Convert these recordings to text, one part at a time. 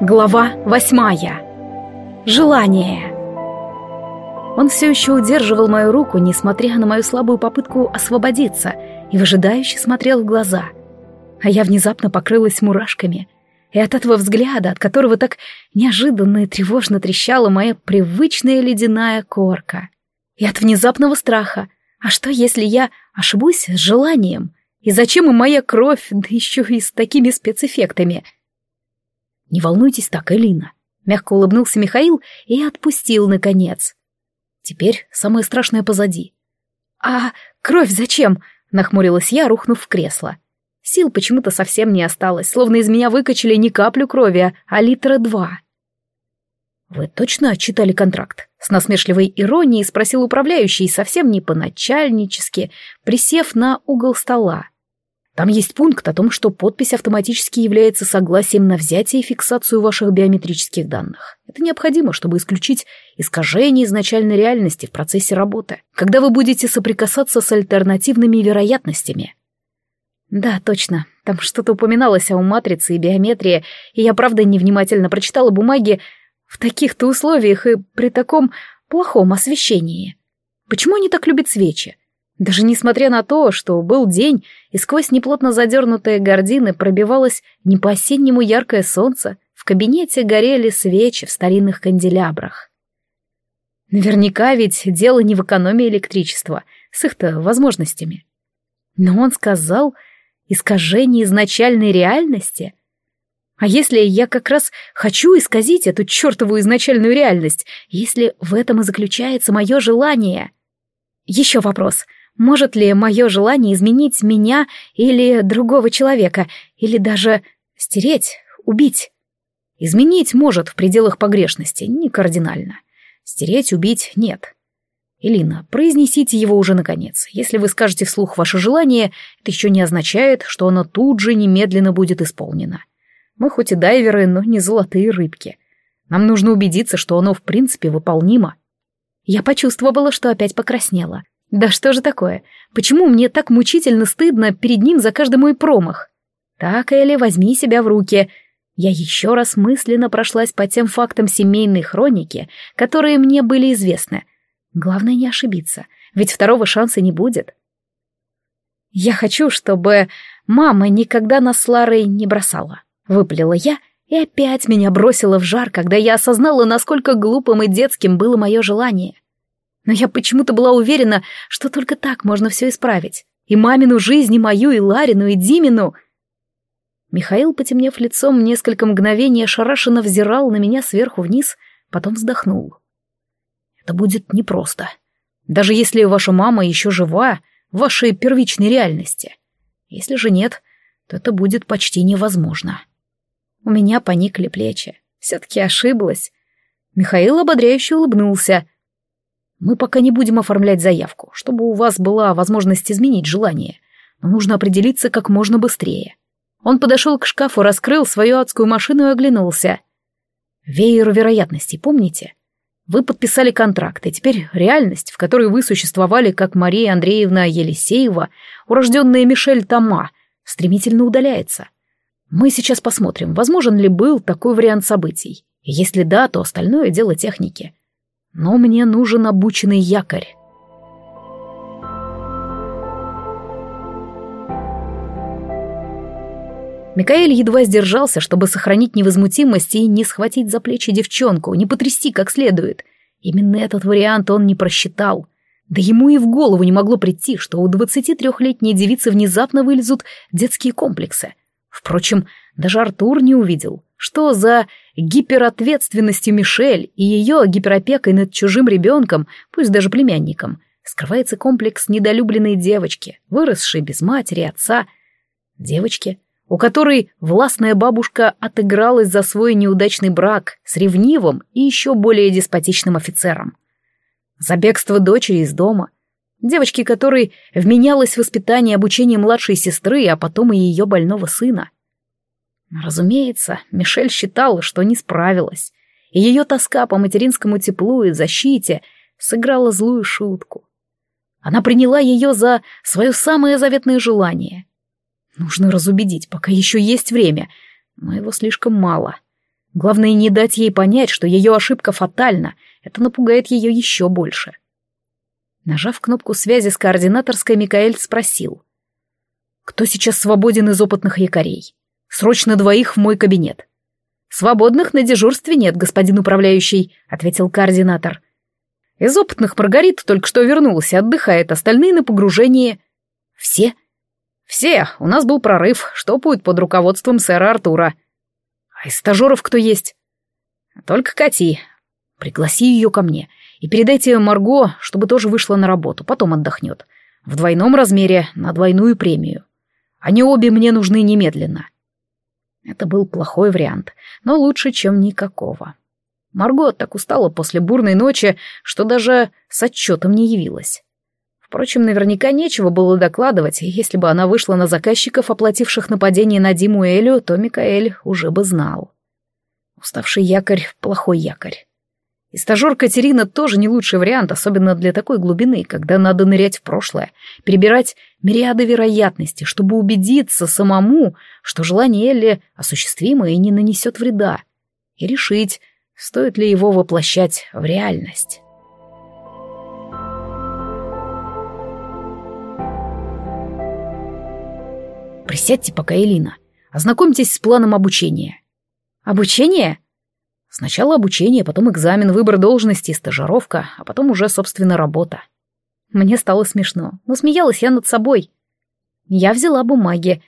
Глава восьмая. Желание. Он все еще удерживал мою руку, несмотря на мою слабую попытку освободиться, и выжидающе смотрел в глаза. А я внезапно покрылась мурашками. И от этого взгляда, от которого так неожиданно и тревожно трещала моя привычная ледяная корка. И от внезапного страха. А что, если я ошибусь с желанием? И зачем им моя кровь, да еще и с такими спецэффектами — «Не волнуйтесь так, Элина», — мягко улыбнулся Михаил и отпустил, наконец. «Теперь самое страшное позади». «А кровь зачем?» — нахмурилась я, рухнув в кресло. Сил почему-то совсем не осталось, словно из меня выкачали не каплю крови, а литра два. «Вы точно читали контракт?» — с насмешливой иронией спросил управляющий, совсем не по-начальнически, присев на угол стола. Там есть пункт о том, что подпись автоматически является согласием на взятие и фиксацию ваших биометрических данных. Это необходимо, чтобы исключить искажение изначальной реальности в процессе работы, когда вы будете соприкасаться с альтернативными вероятностями. Да, точно. Там что-то упоминалось о матрице и биометрии, и я правда невнимательно прочитала бумаги в таких-то условиях и при таком плохом освещении. Почему они так любят свечи? Даже несмотря на то, что был день, и сквозь неплотно задернутые гардины пробивалось не по-осеннему яркое солнце, в кабинете горели свечи в старинных канделябрах. Наверняка ведь дело не в экономии электричества, с их-то возможностями. Но он сказал искажение изначальной реальности. А если я как раз хочу исказить эту чертову изначальную реальность, если в этом и заключается мое желание? Еще вопрос — может ли мое желание изменить меня или другого человека, или даже стереть, убить? Изменить может в пределах погрешности, не кардинально. Стереть, убить — нет. Элина, произнесите его уже наконец. Если вы скажете вслух ваше желание, это еще не означает, что оно тут же немедленно будет исполнено. Мы хоть и дайверы, но не золотые рыбки. Нам нужно убедиться, что оно в принципе выполнимо. Я почувствовала, что опять покраснела. Да что же такое? Почему мне так мучительно стыдно перед ним за каждый мой промах? Так, Элли, возьми себя в руки. Я еще раз мысленно прошлась по тем фактам семейной хроники, которые мне были известны. Главное не ошибиться, ведь второго шанса не будет. Я хочу, чтобы мама никогда нас с Ларой не бросала. Выплела я, и опять меня бросила в жар, когда я осознала, насколько глупым и детским было мое желание — но я почему-то была уверена, что только так можно все исправить. И мамину жизнь, и мою, и Ларину, и Димину. Михаил, потемнев лицом, несколько мгновений ошарашенно взирал на меня сверху вниз, потом вздохнул. Это будет непросто. Даже если ваша мама еще жива в вашей первичной реальности. Если же нет, то это будет почти невозможно. У меня поникли плечи. Все-таки ошиблась. Михаил ободряюще улыбнулся — мы пока не будем оформлять заявку, чтобы у вас была возможность изменить желание, но нужно определиться как можно быстрее. Он подошел к шкафу, раскрыл свою адскую машину и оглянулся. Веер вероятностей, помните? Вы подписали контракт, и теперь реальность, в которой вы существовали как Мария Андреевна Елисеева, урожденная Мишель Тома, стремительно удаляется. Мы сейчас посмотрим, возможен ли был такой вариант событий. если да, то остальное дело техники но мне нужен обученный якорь. Микаэль едва сдержался, чтобы сохранить невозмутимость и не схватить за плечи девчонку, не потрясти как следует. Именно этот вариант он не просчитал. Да ему и в голову не могло прийти, что у 23-летней девицы внезапно вылезут детские комплексы. Впрочем, даже Артур не увидел, что за гиперответственностью Мишель и ее гиперопекой над чужим ребенком, пусть даже племянником, скрывается комплекс недолюбленной девочки, выросшей без матери, отца. Девочки, у которой властная бабушка отыгралась за свой неудачный брак с ревнивым и еще более деспотичным офицером. За бегство дочери из дома. Девочки, которой вменялось воспитание и обучение младшей сестры, а потом и ее больного сына. Разумеется, Мишель считала, что не справилась, и ее тоска по материнскому теплу и защите сыграла злую шутку. Она приняла ее за свое самое заветное желание. Нужно разубедить, пока еще есть время, но его слишком мало. Главное, не дать ей понять, что ее ошибка фатальна. Это напугает ее еще больше. Нажав кнопку связи с координаторской, Микаэль спросил. «Кто сейчас свободен из опытных якорей? Срочно двоих в мой кабинет». «Свободных на дежурстве нет, господин управляющий», — ответил координатор. «Из опытных Маргарита только что вернулась отдыхает, остальные на погружении». «Все?» «Все. У нас был прорыв, штопают под руководством сэра Артура». «А из стажеров кто есть?» «Только Кати. Пригласи ее ко мне и передайте Марго, чтобы тоже вышла на работу, потом отдохнет. В двойном размере, на двойную премию. Они обе мне нужны немедленно». Это был плохой вариант, но лучше, чем никакого. Марго так устала после бурной ночи, что даже с отчетом не явилась. Впрочем, наверняка нечего было докладывать, если бы она вышла на заказчиков, оплативших нападение на Диму Элю, то Микаэль уже бы знал. Уставший якорь — плохой якорь. И стажер Катерина тоже не лучший вариант, особенно для такой глубины, когда надо нырять в прошлое, перебирать мириады вероятностей, чтобы убедиться самому, что желание Элли осуществимо и не нанесет вреда, и решить, стоит ли его воплощать в реальность. Присядьте пока, Элина. Ознакомьтесь с планом обучения. Обучение? Сначала обучение, потом экзамен, выбор должности, стажировка, а потом уже, собственно, работа. Мне стало смешно, но смеялась я над собой. Я взяла бумаги.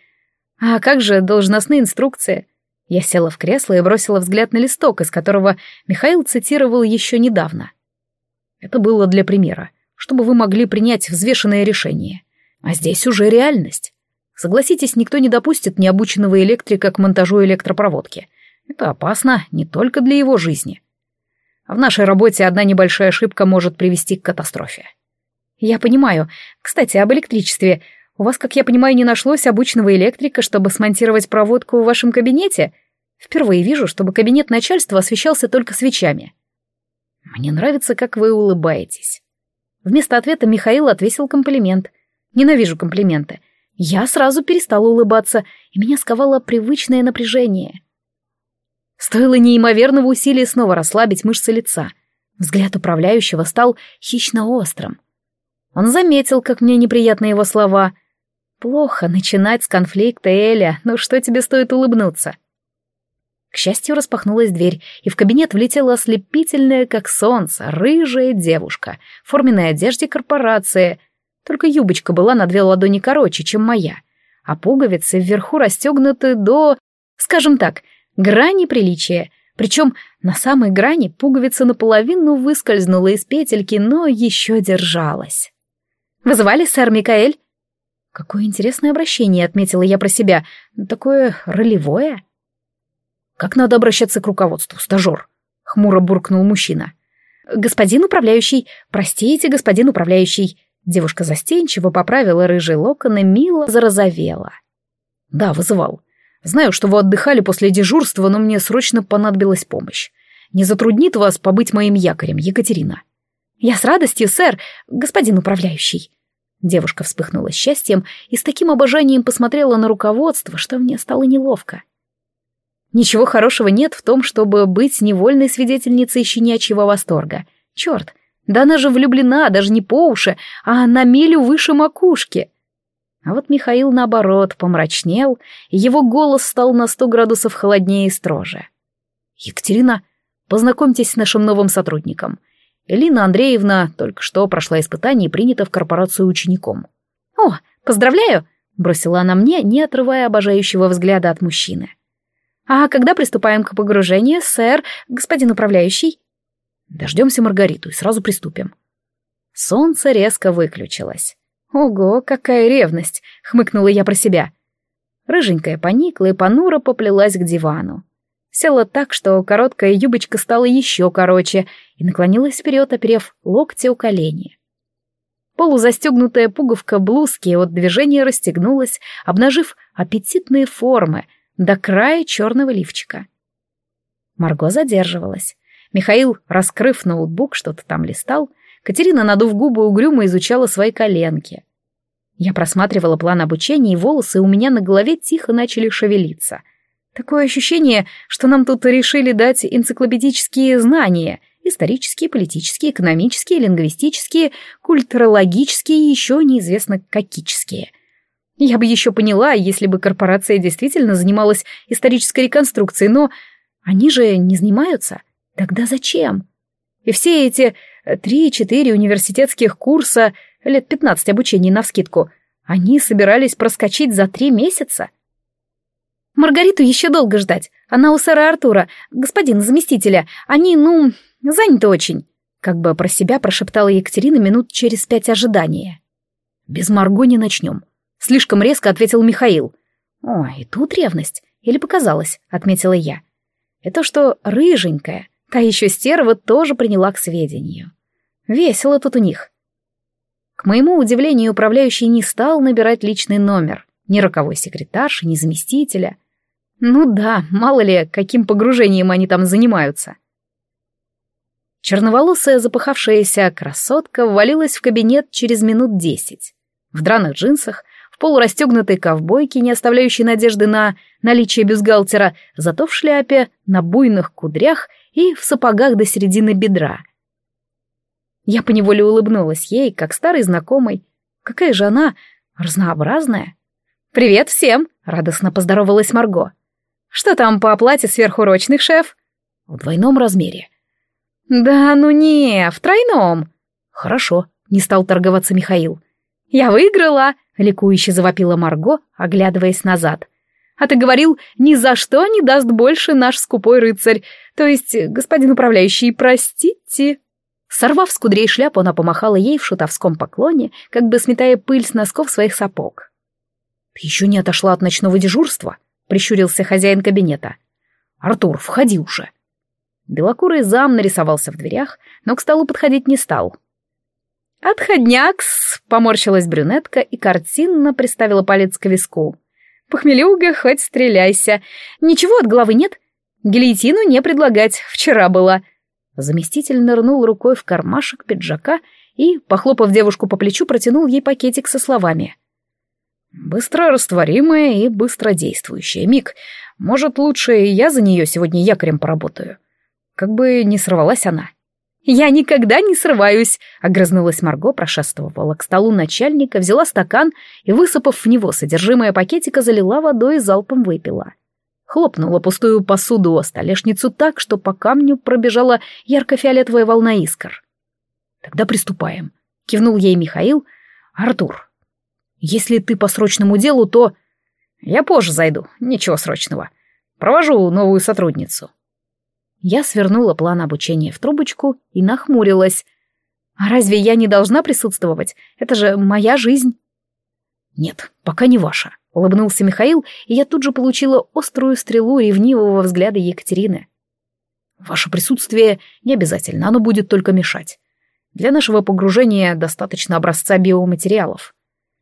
А как же должностные инструкции? Я села в кресло и бросила взгляд на листок, из которого Михаил цитировал еще недавно. Это было для примера, чтобы вы могли принять взвешенное решение. А здесь уже реальность. Согласитесь, никто не допустит необученного электрика к монтажу электропроводки — это опасно не только для его жизни. В нашей работе одна небольшая ошибка может привести к катастрофе. Я понимаю. Кстати, об электричестве. У вас, как я понимаю, не нашлось обычного электрика, чтобы смонтировать проводку в вашем кабинете? Впервые вижу, чтобы кабинет начальства освещался только свечами. Мне нравится, как вы улыбаетесь. Вместо ответа Михаил отвесил комплимент. Ненавижу комплименты. Я сразу перестала улыбаться, и меня сковало привычное напряжение. Стоило неимоверного усилия снова расслабить мышцы лица. Взгляд управляющего стал хищно-острым. Он заметил, как мне неприятны его слова. «Плохо начинать с конфликта, Эля, но что тебе стоит улыбнуться?» К счастью, распахнулась дверь, и в кабинет влетела ослепительная, как солнце, рыжая девушка в форменной одежде корпорации. Только юбочка была на две ладони короче, чем моя, а пуговицы вверху расстегнуты до, скажем так, грани приличия. Причем на самой грани пуговица наполовину выскользнула из петельки, но еще держалась. «Вызывали, сэр Микаэль?» Какое интересное обращение, отметила я про себя. Такое ролевое. Как надо обращаться к руководству, стажер? Хмуро буркнул мужчина. Господин управляющий, простите, господин управляющий. Девушка застенчиво поправила рыжие локоны, мило зарозовела. Да, вызывал. Знаю, что вы отдыхали после дежурства, но мне срочно понадобилась помощь. Не затруднит вас побыть моим якорем, Екатерина?» «Я с радостью, сэр, господин управляющий». Девушка вспыхнула счастьем и с таким обожанием посмотрела на руководство, что мне стало неловко. Ничего хорошего нет в том, чтобы быть невольной свидетельницей щенячьего восторга. Черт, да она же влюблена, даже не по уши, а на милю выше макушки. А вот Михаил, наоборот, помрачнел, и его голос стал на сто градусов холоднее и строже. «Екатерина, познакомьтесь с нашим новым сотрудником. Элина Андреевна только что прошла испытание и принята в корпорацию учеником». «О, поздравляю!» — бросила она мне, не отрывая обожающего взгляда от мужчины. «А когда приступаем к погружению, сэр, господин управляющий?» «Дождемся Маргариту и сразу приступим». Солнце резко выключилось. «Ого, какая ревность!» — хмыкнула я про себя. Рыженькая поникла и понуро поплелась к дивану. Села так, что короткая юбочка стала еще короче, и наклонилась вперед, оперев локти у колени. Полузастегнутая пуговка блузки от движения расстегнулась, обнажив аппетитные формы до края черного лифчика. Марго задерживалась. Михаил, раскрыв ноутбук, что-то там листал, Катерина, надув губы, угрюмо изучала свои коленки. Я просматривала план обучения, и волосы у меня на голове тихо начали шевелиться. Такое ощущение, что нам тут решили дать энциклопедические знания, исторические, политические, экономические, лингвистические, культурологические и еще неизвестно какические. Я бы еще поняла, если бы корпорация действительно занималась исторической реконструкцией, но они же не занимаются. Тогда зачем? И все эти три-четыре университетских курса, лет пятнадцать обучения навскидку, они собирались проскочить за три месяца. Маргариту еще долго ждать. Она у сэра Артура, господина заместителя. Они, ну, заняты очень. Как бы про себя прошептала Екатерина минут через пять ожидания. Без Марго не начнем. Слишком резко ответил Михаил. О, и тут ревность. Или показалось, отметила я. И то, что рыженькая, та еще стерва, тоже приняла к сведению. Весело тут у них. К моему удивлению, управляющий не стал набирать личный номер. Ни роковой секретарши, ни заместителя. Ну да, мало ли, каким погружением они там занимаются. Черноволосая запыхавшаяся красотка ввалилась в кабинет через минут десять. В драных джинсах, в полурастегнутой ковбойке, не оставляющей надежды на наличие бюстгальтера, зато в шляпе, на буйных кудрях и в сапогах до середины бедра. Я поневоле улыбнулась ей, как старой знакомой. Какая же она разнообразная. «Привет всем!» — радостно поздоровалась Марго. «Что там по оплате сверхурочных, шеф?» «В двойном размере». «Да ну не, в тройном». «Хорошо», — не стал торговаться Михаил. «Я выиграла!» — ликующе завопила Марго, оглядываясь назад. «А ты говорил, ни за что не даст больше наш скупой рыцарь. То есть, господин управляющий, простите». Сорвав с кудрей шляпу, она помахала ей в шутовском поклоне, как бы сметая пыль с носков своих сапог. «Ты еще не отошла от ночного дежурства?» — прищурился хозяин кабинета. «Артур, входи уже!» Белокурый зам нарисовался в дверях, но к столу подходить не стал. «Отходнякс!» — поморщилась брюнетка и картинно приставила палец к виску. «Похмелюга, хоть стреляйся. Ничего от головы нет? Гильотину не предлагать, вчера была. Заместитель нырнул рукой в кармашек пиджака и, похлопав девушку по плечу, протянул ей пакетик со словами. «Быстро растворимая и быстродействующая. Мик, может, лучше я за нее сегодня якорем поработаю? Как бы не сорвалась она». «Я никогда не срываюсь», — огрызнулась Марго, прошествовала к столу начальника, взяла стакан и, высыпав в него содержимое пакетика, залила водой и залпом выпила хлопнула пустую посуду о столешницу так, что по камню пробежала ярко-фиолетовая волна искр. «Тогда приступаем», — кивнул ей Михаил. «Артур, если ты по срочному делу, то...» «Я позже зайду, ничего срочного. Провожу новую сотрудницу». Я свернула план обучения в трубочку и нахмурилась. «А разве я не должна присутствовать? Это же моя жизнь». «Нет, пока не ваша. — улыбнулся Михаил, и я тут же получила острую стрелу ревнивого взгляда Екатерины. «Ваше присутствие не обязательно, оно будет только мешать. Для нашего погружения достаточно образца биоматериалов.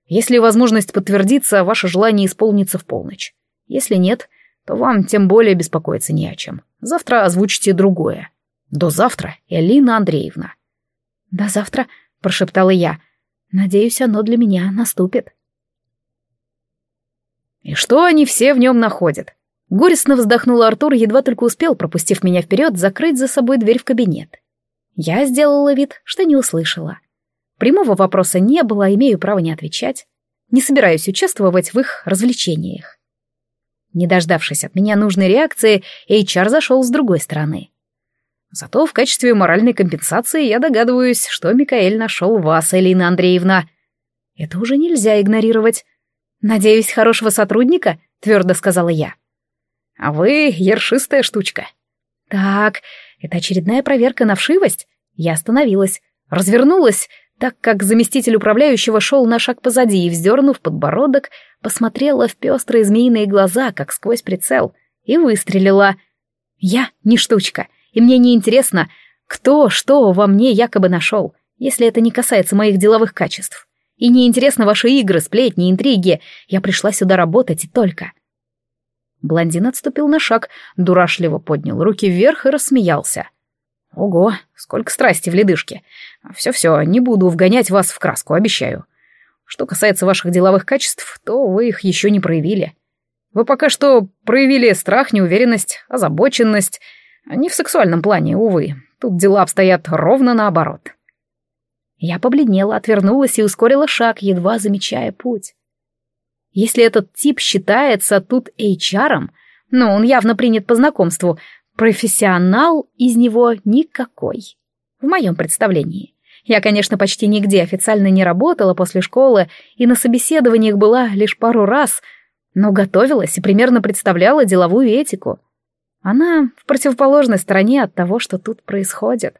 Если возможность подтвердится, ваше желание исполнится в полночь. Если нет, то вам тем более беспокоиться не о чем. Завтра озвучите другое. До завтра, Элина Андреевна». «До завтра», — прошептала я. «Надеюсь, оно для меня наступит». И что они все в нем находят? Горестно вздохнул Артур, едва только успел, пропустив меня вперед, закрыть за собой дверь в кабинет. Я сделала вид, что не услышала. Прямого вопроса не было, имею право не отвечать. Не собираюсь участвовать в их развлечениях. Не дождавшись от меня нужной реакции, HR зашел с другой стороны. Зато в качестве моральной компенсации я догадываюсь, что Микаэль нашел вас, Элина Андреевна. Это уже нельзя игнорировать. «Надеюсь, хорошего сотрудника?» — твердо сказала я. «А вы ершистая штучка». «Так, это очередная проверка на вшивость?» Я остановилась, развернулась, так как заместитель управляющего шел на шаг позади и, вздернув подбородок, посмотрела в пестрые змеиные глаза, как сквозь прицел, и выстрелила. «Я не штучка, и мне не интересно, кто что во мне якобы нашел, если это не касается моих деловых качеств. И не интересно ваши игры, сплетни, интриги. Я пришла сюда работать и только. Блондин отступил на шаг, дурашливо поднял руки вверх и рассмеялся. Ого, сколько страсти в ледышке. Все-все, не буду вгонять вас в краску, обещаю. Что касается ваших деловых качеств, то вы их еще не проявили. Вы пока что проявили страх, неуверенность, озабоченность. Не в сексуальном плане, увы. Тут дела обстоят ровно наоборот. Я побледнела, отвернулась и ускорила шаг, едва замечая путь. Если этот тип считается тут HR, но он явно принят по знакомству, профессионал из него никакой. В моем представлении. Я, конечно, почти нигде официально не работала после школы и на собеседованиях была лишь пару раз, но готовилась и примерно представляла деловую этику. Она в противоположной стороне от того, что тут происходит.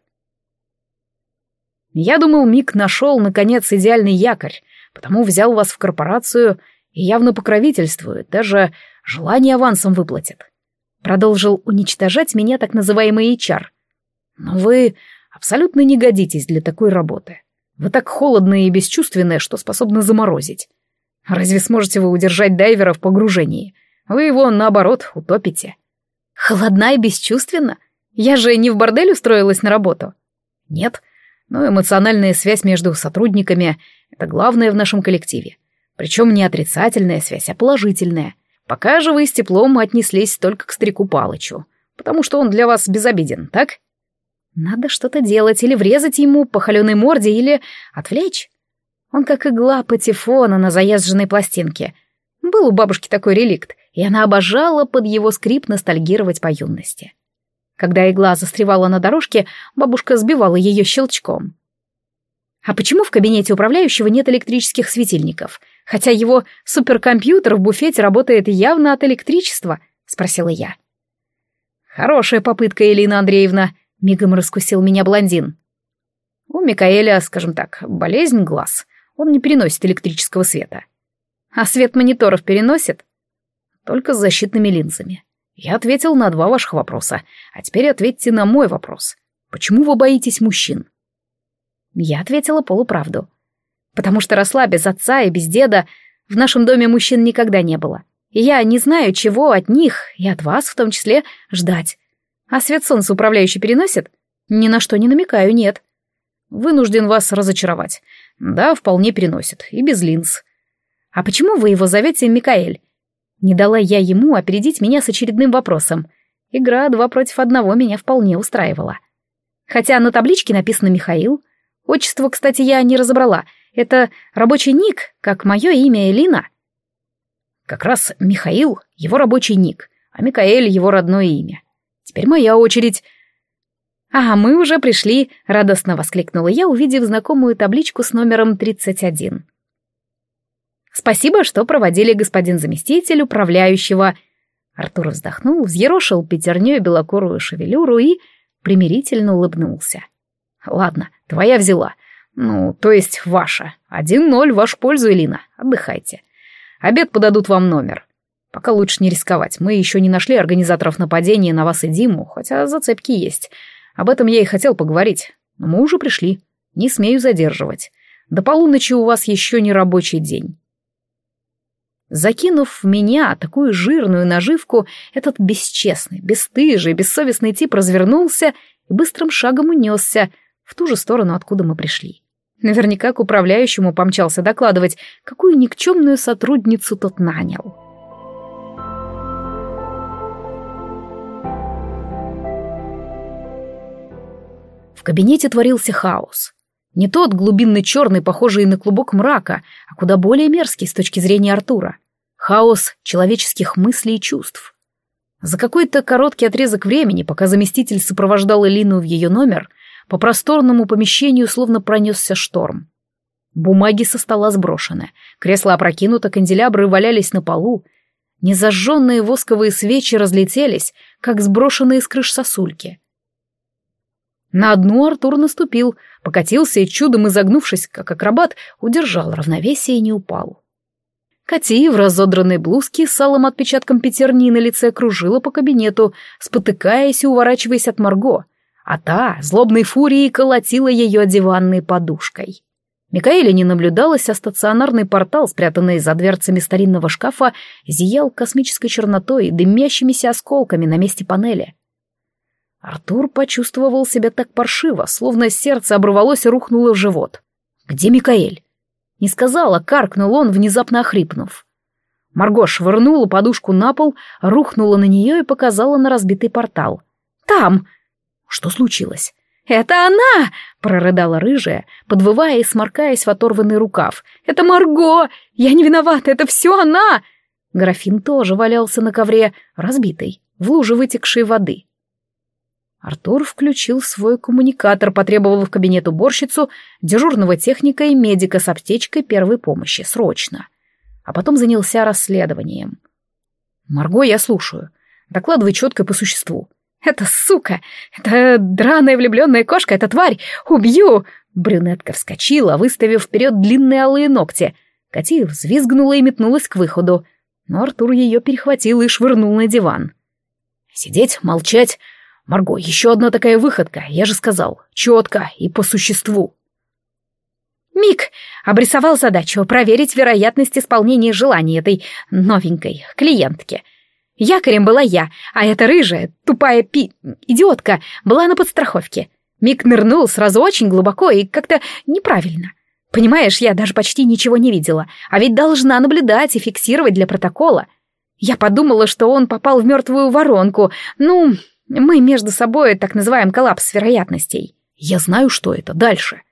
Я думал, Мик нашел, наконец, идеальный якорь, потому взял вас в корпорацию и явно покровительствует, даже желание авансом выплатит. Продолжил уничтожать меня так называемый HR. Но вы абсолютно не годитесь для такой работы. Вы так холодные и бесчувственные, что способны заморозить. Разве сможете вы удержать дайвера в погружении? Вы его, наоборот, утопите. Холодна и бесчувственна? Я же не в бордель устроилась на работу. Нет, но эмоциональная связь между сотрудниками — это главное в нашем коллективе. Причем не отрицательная связь, а положительная. Пока же вы с теплом отнеслись только к старику Палычу, потому что он для вас безобиден, так? Надо что-то делать, или врезать ему по холеной морде, или отвлечь. Он как игла патефона на заезженной пластинке. Был у бабушки такой реликт, и она обожала под его скрип ностальгировать по юности. Когда игла застревала на дорожке, бабушка сбивала ее щелчком. «А почему в кабинете управляющего нет электрических светильников? Хотя его суперкомпьютер в буфете работает явно от электричества?» — спросила я. «Хорошая попытка, Элина Андреевна», — мигом раскусил меня блондин. «У Микаэля, скажем так, болезнь глаз. Он не переносит электрического света». «А свет мониторов переносит?» «Только с защитными линзами. Я ответил на два ваших вопроса, а теперь ответьте на мой вопрос. Почему вы боитесь мужчин? Я ответила полуправду. Потому что росла без отца и без деда, в нашем доме мужчин никогда не было. И я не знаю, чего от них, и от вас в том числе, ждать. А свет солнца управляющий переносит? Ни на что не намекаю, нет. Вынужден вас разочаровать. Да, вполне переносит, и без линз. А почему вы его зовете Микаэль? Не дала я ему опередить меня с очередным вопросом. Игра два против одного меня вполне устраивала. Хотя на табличке написано «Михаил». Отчество, кстати, я не разобрала. Это рабочий ник, как мое имя Элина. Как раз Михаил — его рабочий ник, а Микаэль — его родное имя. Теперь моя очередь. «А, мы уже пришли», — радостно воскликнула я, увидев знакомую табличку с номером 31. Спасибо, что проводили господин заместитель управляющего. Артур вздохнул, взъерошил пятерней белокурую шевелюру и примирительно улыбнулся. Ладно, твоя взяла. Ну, то есть ваша. Один ноль в вашу пользу, Элина. Отдыхайте. Обед подадут вам номер. Пока лучше не рисковать. Мы еще не нашли организаторов нападения на вас и Диму, хотя зацепки есть. Об этом я и хотел поговорить. Но мы уже пришли. Не смею задерживать. До полуночи у вас еще не рабочий день. Закинув в меня такую жирную наживку, этот бесчестный, бесстыжий, бессовестный тип развернулся и быстрым шагом унесся в ту же сторону, откуда мы пришли. Наверняка к управляющему помчался докладывать, какую никчемную сотрудницу тот нанял. В кабинете творился хаос. Не тот глубинный черный, похожий на клубок мрака, а куда более мерзкий с точки зрения Артура. Хаос человеческих мыслей и чувств. За какой-то короткий отрезок времени, пока заместитель сопровождал Элину в ее номер, по просторному помещению словно пронесся шторм. Бумаги со стола сброшены, кресла опрокинуто, канделябры валялись на полу, незажженные восковые свечи разлетелись, как сброшенные с крыш сосульки. На одну Артур наступил, покатился и, чудом изогнувшись, как акробат, удержал равновесие и не упал. Кати в разодранной блузке с алым отпечатком пятерни на лице кружила по кабинету, спотыкаясь и уворачиваясь от Марго, а та, злобной фурией, колотила ее диванной подушкой. Микаэля не наблюдалась, а стационарный портал, спрятанный за дверцами старинного шкафа, зиял космической чернотой и дымящимися осколками на месте панели. Артур почувствовал себя так паршиво, словно сердце оборвалось и рухнуло в живот. «Где Микаэль?» Не сказал, а каркнул он, внезапно охрипнув. Марго швырнула подушку на пол, рухнула на нее и показала на разбитый портал. «Там!» «Что случилось?» «Это она!» — прорыдала рыжая, подвывая и сморкаясь в оторванный рукав. «Это Марго! Я не виновата, это все она!» Графин тоже валялся на ковре, разбитый, в луже вытекшей воды. Артур включил свой коммуникатор, потребовал в кабинет уборщицу, дежурного техника и медика с аптечкой первой помощи, срочно. А потом занялся расследованием. «Марго, я слушаю. Докладывай четко по существу». «Это сука! Это драная влюбленная кошка! Это тварь! Убью!» Брюнетка вскочила, выставив вперед длинные алые ногти. Кати взвизгнула и метнулась к выходу. Но Артур ее перехватил и швырнул на диван. «Сидеть, молчать!» Марго, еще одна такая выходка, я же сказал, четко и по существу. Мик обрисовал задачу проверить вероятность исполнения желаний этой новенькой клиентки. Якорем была я, а эта рыжая, тупая пи... идиотка была на подстраховке. Мик нырнул сразу очень глубоко и как-то неправильно. Понимаешь, я даже почти ничего не видела, а ведь должна наблюдать и фиксировать для протокола. Я подумала, что он попал в мертвую воронку. Ну, мы между собой так называем коллапс вероятностей. Я знаю, что это. Дальше.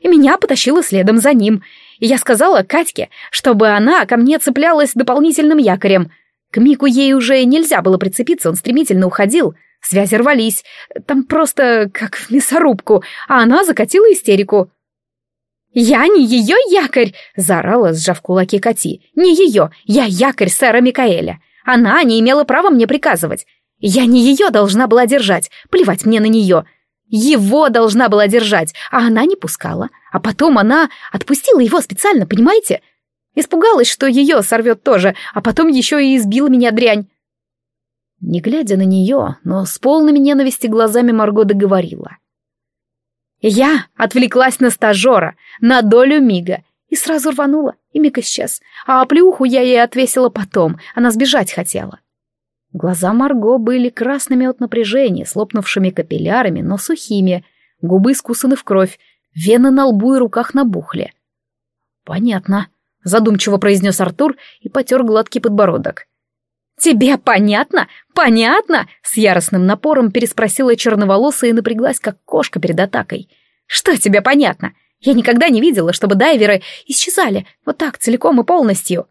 И меня потащило следом за ним. И я сказала Катьке, чтобы она ко мне цеплялась дополнительным якорем. К Мику ей уже нельзя было прицепиться, он стремительно уходил. Связи рвались. Там просто как в мясорубку. А она закатила истерику. «Я не ее якорь!» — заорала, сжав кулаки Кати. «Не ее! Я якорь сэра Микаэля! Она не имела права мне приказывать! Я не ее должна была держать, плевать мне на нее. Его должна была держать, а она не пускала. А потом она отпустила его специально, понимаете? Испугалась, что ее сорвет тоже, а потом еще и избила меня дрянь. Не глядя на нее, но с полными ненависти глазами Марго договорила. Я отвлеклась на стажера, на долю мига, и сразу рванула, и миг исчез. А плюху я ей отвесила потом, она сбежать хотела. Глаза Марго были красными от напряжения, слопнувшими капиллярами, но сухими, губы скусаны в кровь, вены на лбу и руках набухли. «Понятно», — задумчиво произнес Артур и потер гладкий подбородок. «Тебе понятно? Понятно?» — с яростным напором переспросила черноволосая и напряглась, как кошка перед атакой. «Что тебе понятно? Я никогда не видела, чтобы дайверы исчезали вот так целиком и полностью».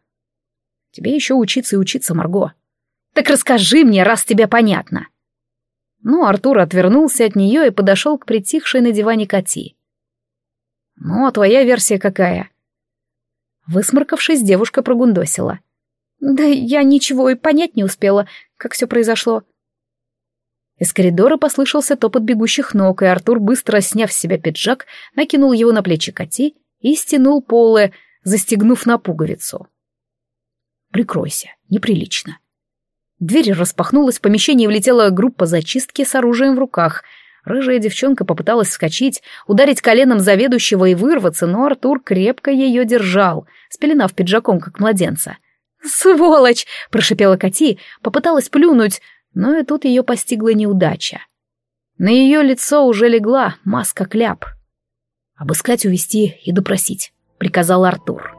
«Тебе еще учиться и учиться, Марго», так расскажи мне, раз тебе понятно. Ну, Артур отвернулся от нее и подошел к притихшей на диване Кати. Ну, а твоя версия какая? Высморкавшись, девушка прогундосила. Да я ничего и понять не успела, как все произошло. Из коридора послышался топот бегущих ног, и Артур, быстро сняв с себя пиджак, накинул его на плечи Кати и стянул полы, застегнув на пуговицу. «Прикройся, неприлично», Дверь распахнулась, в помещение влетела группа зачистки с оружием в руках. Рыжая девчонка попыталась вскочить, ударить коленом заведующего и вырваться, но Артур крепко ее держал, спеленав пиджаком, как младенца. «Сволочь!» — прошипела Кати, попыталась плюнуть, но и тут ее постигла неудача. На ее лицо уже легла маска-кляп. «Обыскать, увести и допросить», — приказал Артур.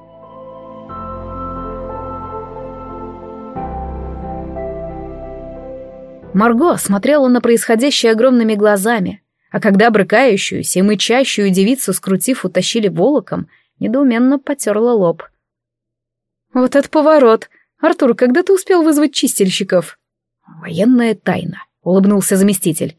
Марго смотрела на происходящее огромными глазами, а когда брыкающуюся и мычащую девицу, скрутив, утащили волоком, недоуменно потерла лоб. «Вот это поворот! Артур, когда ты успел вызвать чистильщиков?» «Военная тайна», — улыбнулся заместитель.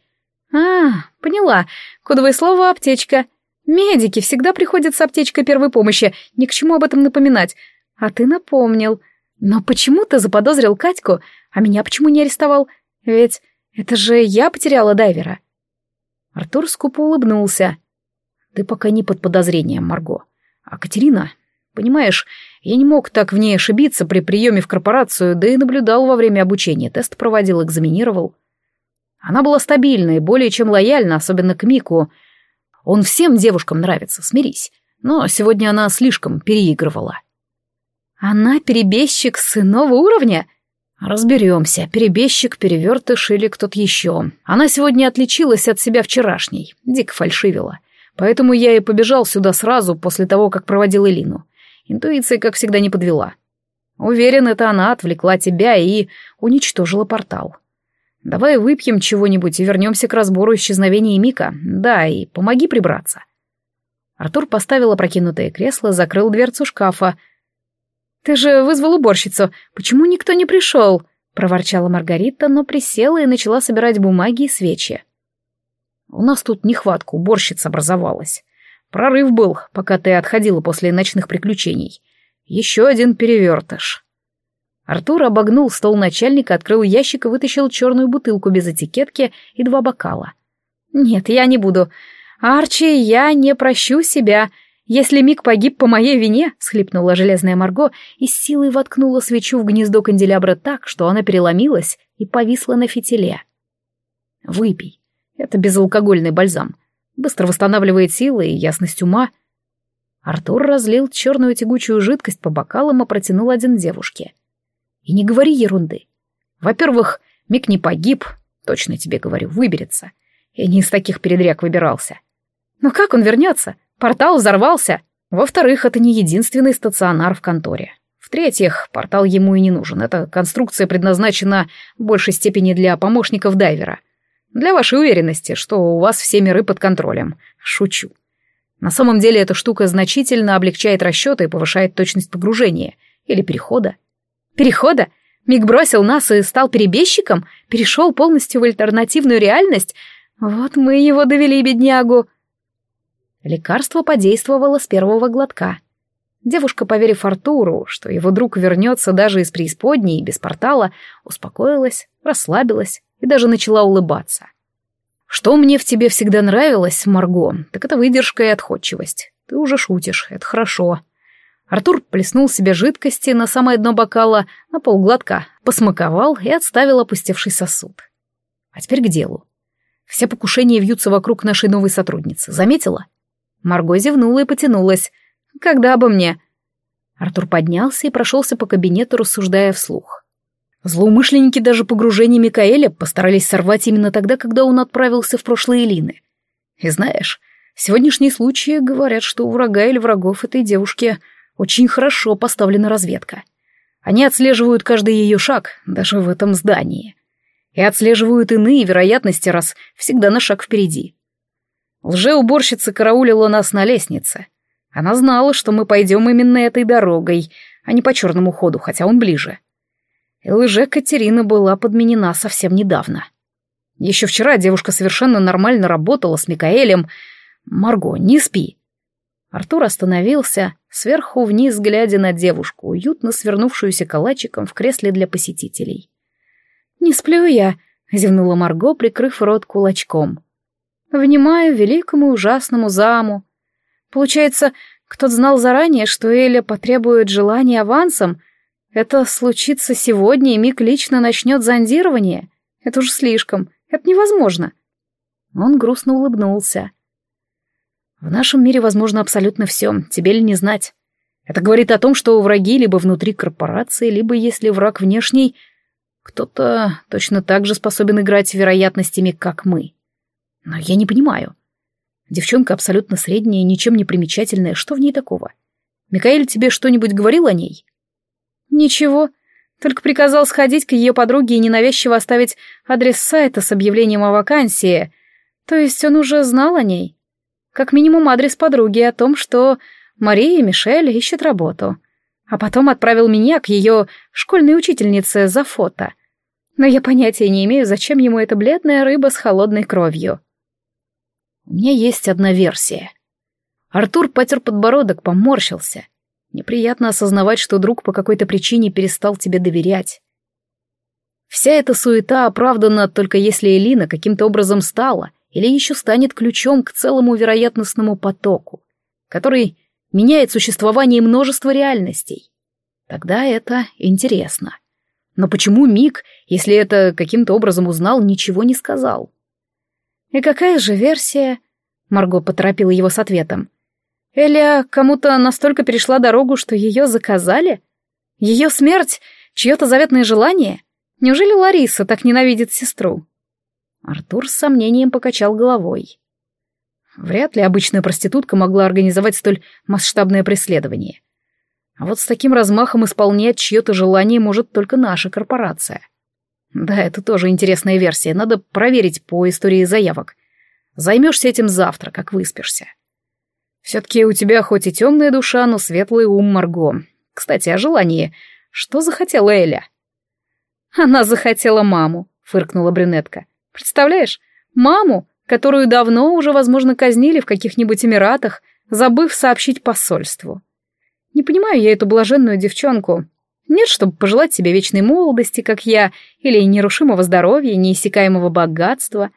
«А, поняла. Кодовое слово «аптечка». Медики всегда приходят с аптечкой первой помощи, ни к чему об этом напоминать. А ты напомнил. Но почему ты заподозрил Катьку, а меня почему не арестовал? Ведь это же я потеряла дайвера. Артур скупо улыбнулся. Ты пока не под подозрением, Марго. А Катерина, понимаешь, я не мог так в ней ошибиться при приеме в корпорацию, да и наблюдал во время обучения, тест проводил, экзаменировал. Она была стабильна и более чем лояльна, особенно к Мику. Он всем девушкам нравится, смирись. Но сегодня она слишком переигрывала. Она перебежчик с иного уровня? «Разберемся, перебежчик, перевертыш или кто-то еще. Она сегодня отличилась от себя вчерашней, дико фальшивила. Поэтому я и побежал сюда сразу после того, как проводил Элину. Интуиция, как всегда, не подвела. Уверен, это она отвлекла тебя и уничтожила портал. Давай выпьем чего-нибудь и вернемся к разбору исчезновения Мика. Да, и помоги прибраться. Артур поставил опрокинутое кресло, закрыл дверцу шкафа. «Ты же вызвал уборщицу. Почему никто не пришел?» — проворчала Маргарита, но присела и начала собирать бумаги и свечи. «У нас тут нехватка уборщиц образовалась. Прорыв был, пока ты отходила после ночных приключений. Еще один перевертыш». Артур обогнул стол начальника, открыл ящик и вытащил черную бутылку без этикетки и два бокала. «Нет, я не буду. Арчи, я не прощу себя. Если Мик погиб по моей вине», — схлипнула железная Марго и с силой воткнула свечу в гнездо канделябра так, что она переломилась и повисла на фитиле. «Выпей. Это безалкогольный бальзам. Быстро восстанавливает силы и ясность ума». Артур разлил черную тягучую жидкость по бокалам и протянул один девушке. И не говори ерунды. Во-первых, Мик не погиб, точно тебе говорю, выберется. Я не из таких передряг выбирался. Но как он вернется? Портал взорвался. Во-вторых, это не единственный стационар в конторе. В-третьих, портал ему и не нужен. Эта конструкция предназначена в большей степени для помощников дайвера. Для вашей уверенности, что у вас все миры под контролем. Шучу. На самом деле эта штука значительно облегчает расчеты и повышает точность погружения или перехода. Перехода? Миг бросил нас и стал перебежчиком? Перешел полностью в альтернативную реальность? Вот мы его довели, беднягу. Лекарство подействовало с первого глотка. Девушка, поверив Артуру, что его друг вернется даже из преисподней без портала, успокоилась, расслабилась и даже начала улыбаться. «Что мне в тебе всегда нравилось, Марго, так это выдержка и отходчивость. Ты уже шутишь, это хорошо. Артур плеснул себе жидкости на самое дно бокала, на полгладка, посмаковал и отставил опустевший сосуд. А теперь к делу. Все покушения вьются вокруг нашей новой сотрудницы. Заметила? Марго зевнула и потянулась. «Когда бы мне?» Артур поднялся и прошелся по кабинету, рассуждая вслух. Злоумышленники даже погружение Микаэля постарались сорвать именно тогда, когда он отправился в прошлые Лины. И знаешь, сегодняшние случаи говорят, что у врага или врагов этой девушки очень хорошо поставлена разведка. Они отслеживают каждый ее шаг, даже в этом здании. И отслеживают иные вероятности, раз всегда на шаг впереди. Лжеуборщица караулила нас на лестнице. Она знала, что мы пойдем именно этой дорогой, а не по черному ходу, хотя он ближе. И лже-Катерина была подменена совсем недавно. Еще вчера девушка совершенно нормально работала с Микаэлем. «Марго, не спи!» Артур остановился, сверху вниз глядя на девушку, уютно свернувшуюся калачиком в кресле для посетителей. «Не сплю я», — зевнула Марго, прикрыв рот кулачком. «Внимаю великому ужасному заму. Получается, кто-то знал заранее, что Эля потребует желания авансом. Это случится сегодня, и Мик лично начнет зондирование. Это уж слишком. Это невозможно». Он грустно улыбнулся. В нашем мире возможно абсолютно все, тебе ли не знать. Это говорит о том, что враги либо внутри корпорации, либо, если враг внешний, кто-то точно так же способен играть вероятностями, как мы. Но я не понимаю. Девчонка абсолютно средняя, ничем не примечательная, что в ней такого? Микаэль тебе что-нибудь говорил о ней? Ничего, только приказал сходить к ее подруге и ненавязчиво оставить адрес сайта с объявлением о вакансии. То есть он уже знал о ней? Как минимум адрес подруги о том, что Мария Мишель ищет работу. А потом отправил меня к ее школьной учительнице за фото. Но я понятия не имею, зачем ему эта бледная рыба с холодной кровью. У меня есть одна версия. Артур потер подбородок, поморщился. Неприятно осознавать, что друг по какой-то причине перестал тебе доверять. Вся эта суета оправдана только если Элина каким-то образом стала или еще станет ключом к целому вероятностному потоку, который меняет существование множества реальностей. Тогда это интересно. Но почему Мик, если это каким-то образом узнал, ничего не сказал? «И какая же версия?» Марго поторопила его с ответом. «Эля кому-то настолько перешла дорогу, что ее заказали? Ее смерть — чье-то заветное желание? Неужели Лариса так ненавидит сестру?» Артур с сомнением покачал головой. Вряд ли обычная проститутка могла организовать столь масштабное преследование. А вот с таким размахом исполнять чье-то желание может только наша корпорация. Да, это тоже интересная версия, надо проверить по истории заявок. Займешься этим завтра, как выспишься. Все-таки у тебя хоть и темная душа, но светлый ум Марго. Кстати, о желании. Что захотела Эля? Она захотела маму, фыркнула брюнетка. Представляешь, маму, которую давно уже, возможно, казнили в каких-нибудь Эмиратах, забыв сообщить посольству. Не понимаю я эту блаженную девчонку. Нет, чтобы пожелать себе вечной молодости, как я, или нерушимого здоровья, неиссякаемого богатства.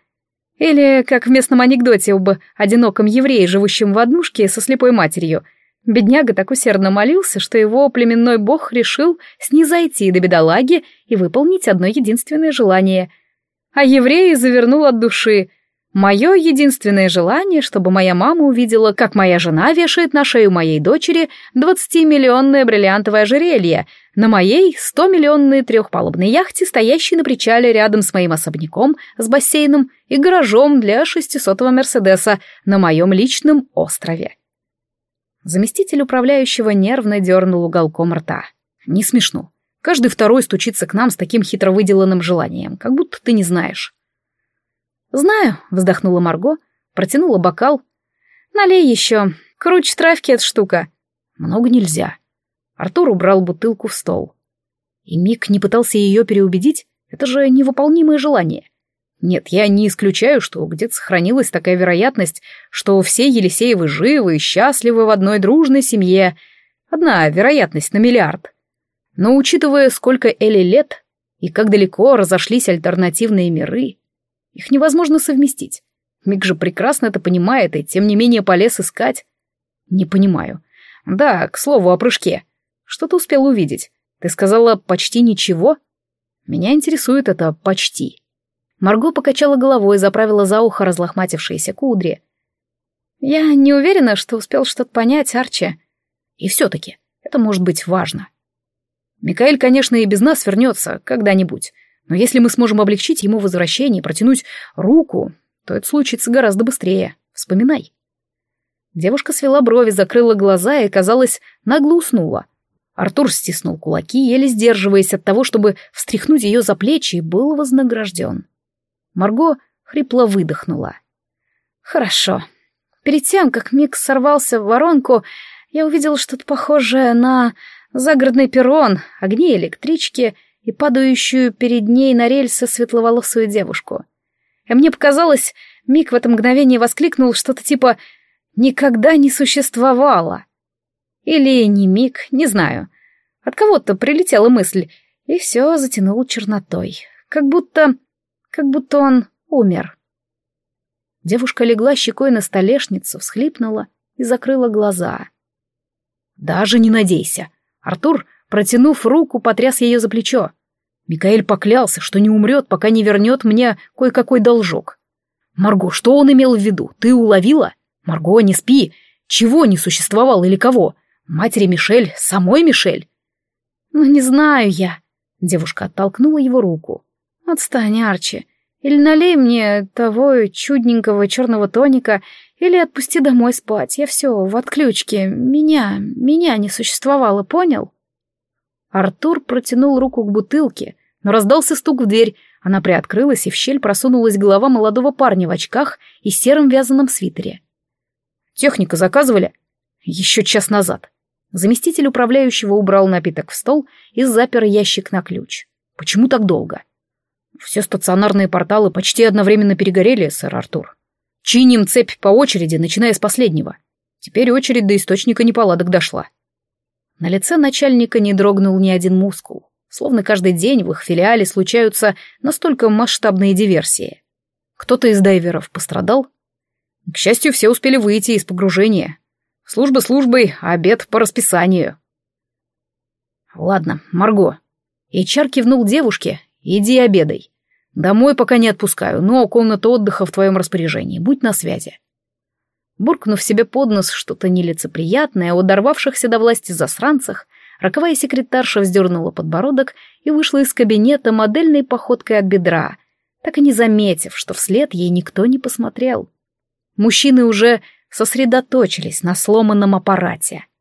Или, как в местном анекдоте об одиноком еврее, живущем в однушке со слепой матерью. Бедняга так усердно молился, что его племенной бог решил снизойти до бедолаги и выполнить одно единственное желание. А еврей завернул от души — Мое единственное желание, чтобы моя мама увидела, как моя жена вешает на шею моей дочери 20-миллионное бриллиантовое ожерелье на моей 100-миллионной трехпалубной яхте, стоящей на причале рядом с моим особняком с бассейном и гаражом для 600-го Мерседеса на моем личном острове. Заместитель управляющего нервно дернул уголком рта. Не смешно. Каждый второй стучится к нам с таким хитро выделанным желанием, как будто ты не знаешь. «Знаю», — вздохнула Марго, протянула бокал. «Налей еще. Круче травки эта штука». «Много нельзя». Артур убрал бутылку в стол. И Мик не пытался ее переубедить. Это же невыполнимое желание. Нет, я не исключаю, что где-то сохранилась такая вероятность, что все Елисеевы живы и счастливы в одной дружной семье. Одна вероятность на миллиард. Но учитывая, сколько Эли лет и как далеко разошлись альтернативные миры, их невозможно совместить. Мик же прекрасно это понимает и тем не менее полез искать. Не понимаю. Да, к слову о прыжке. Что ты успел увидеть? Ты сказала почти ничего? Меня интересует это почти. Марго покачала головой и заправила за ухо разлохматившиеся кудри. Я не уверена, что успел что-то понять, Арчи. И все-таки это может быть важно. Микаэль, конечно, и без нас вернется когда-нибудь, но если мы сможем облегчить ему возвращение и протянуть руку, то это случится гораздо быстрее. Вспоминай. Девушка свела брови, закрыла глаза и, казалось, нагло уснула. Артур стиснул кулаки, еле сдерживаясь от того, чтобы встряхнуть ее за плечи, и был вознагражден. Марго хрипло выдохнула. «Хорошо. Перед тем, как Микс сорвался в воронку, я увидел что-то похожее на загородный перрон, огни электрички — и падающую перед ней на рельсы светловолосую девушку. И мне показалось, Мик в это мгновение воскликнул что-то типа «никогда не существовало». Или не Мик, не знаю. От кого-то прилетела мысль, и все затянул чернотой. Как будто... как будто он умер. Девушка легла щекой на столешницу, всхлипнула и закрыла глаза. «Даже не надейся!» Артур Протянув руку, потряс ее за плечо. Микаэль поклялся, что не умрет, пока не вернет мне кое-какой должок. «Марго, что он имел в виду? Ты уловила? Марго, не спи! Чего не существовало или кого? Матери Мишель, самой Мишель?» «Ну, не знаю я». Девушка оттолкнула его руку. «Отстань, Арчи. Или налей мне того чудненького черного тоника, или отпусти домой спать. Я все в отключке. Меня, меня не существовало, понял?» Артур протянул руку к бутылке, но раздался стук в дверь. Она приоткрылась, и в щель просунулась голова молодого парня в очках и сером вязаном свитере. «Техника заказывали?» «Еще час назад». Заместитель управляющего убрал напиток в стол и запер ящик на ключ. «Почему так долго?» «Все стационарные порталы почти одновременно перегорели, сэр Артур. Чиним цепь по очереди, начиная с последнего. Теперь очередь до источника неполадок дошла». На лице начальника не дрогнул ни один мускул, словно каждый день в их филиале случаются настолько масштабные диверсии. Кто-то из дайверов пострадал? К счастью, все успели выйти из погружения. Служба службой, а обед по расписанию. Ладно, Марго. Эйчар кивнул девушке. Иди обедай. Домой пока не отпускаю, но комната отдыха в твоем распоряжении. Будь на связи. Буркнув себе под нос что-то нелицеприятное о дорвавшихся до власти засранцах, роковая секретарша вздернула подбородок и вышла из кабинета модельной походкой от бедра, так и не заметив, что вслед ей никто не посмотрел. Мужчины уже сосредоточились на сломанном аппарате —